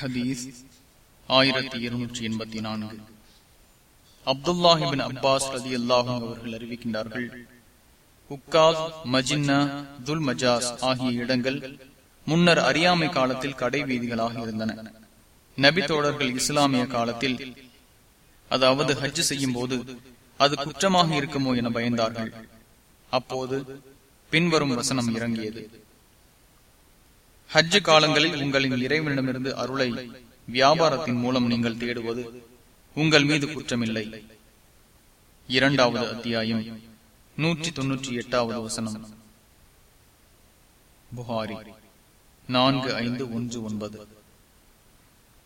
ஹதீஸ் ஆயிரத்தி இருநூற்றி எண்பத்தி நான்கு. அப்துல்லாஹிபின் அப்பாஸ் ரதி அல்லாஹும் அவர்கள் அறிவிக்கின்றார்கள் உக்காஸ் மஜின்னா துல் மஜாஸ் ஆகிய இடங்கள் முன்னர் அறியாமை காலத்தில் கடை வீதிகளாக இருந்தன. நபி தோழர்கள் இஸ்லாமிய காலத்தில் அதாவது ஹஜ் செய்யும் போது அது குற்றமாக இருக்குமோ என பயந்தார்கள். அப்போது பின்வரும் வசனம் இறங்கியது. ஹஜ்ஜு காலங்களில் உங்களின் இறைவனிடமிருந்து அருளை வியாபாரத்தின் மூலம் நீங்கள் தேடுவது உங்கள் மீது குற்றமில்லை. இரண்டாவது அத்தியாயம் நூற்றி தொன்னூற்றி எட்டாவது வசனம். புகாரி நான்கு ஐந்து ஒன்று ஒன்பது.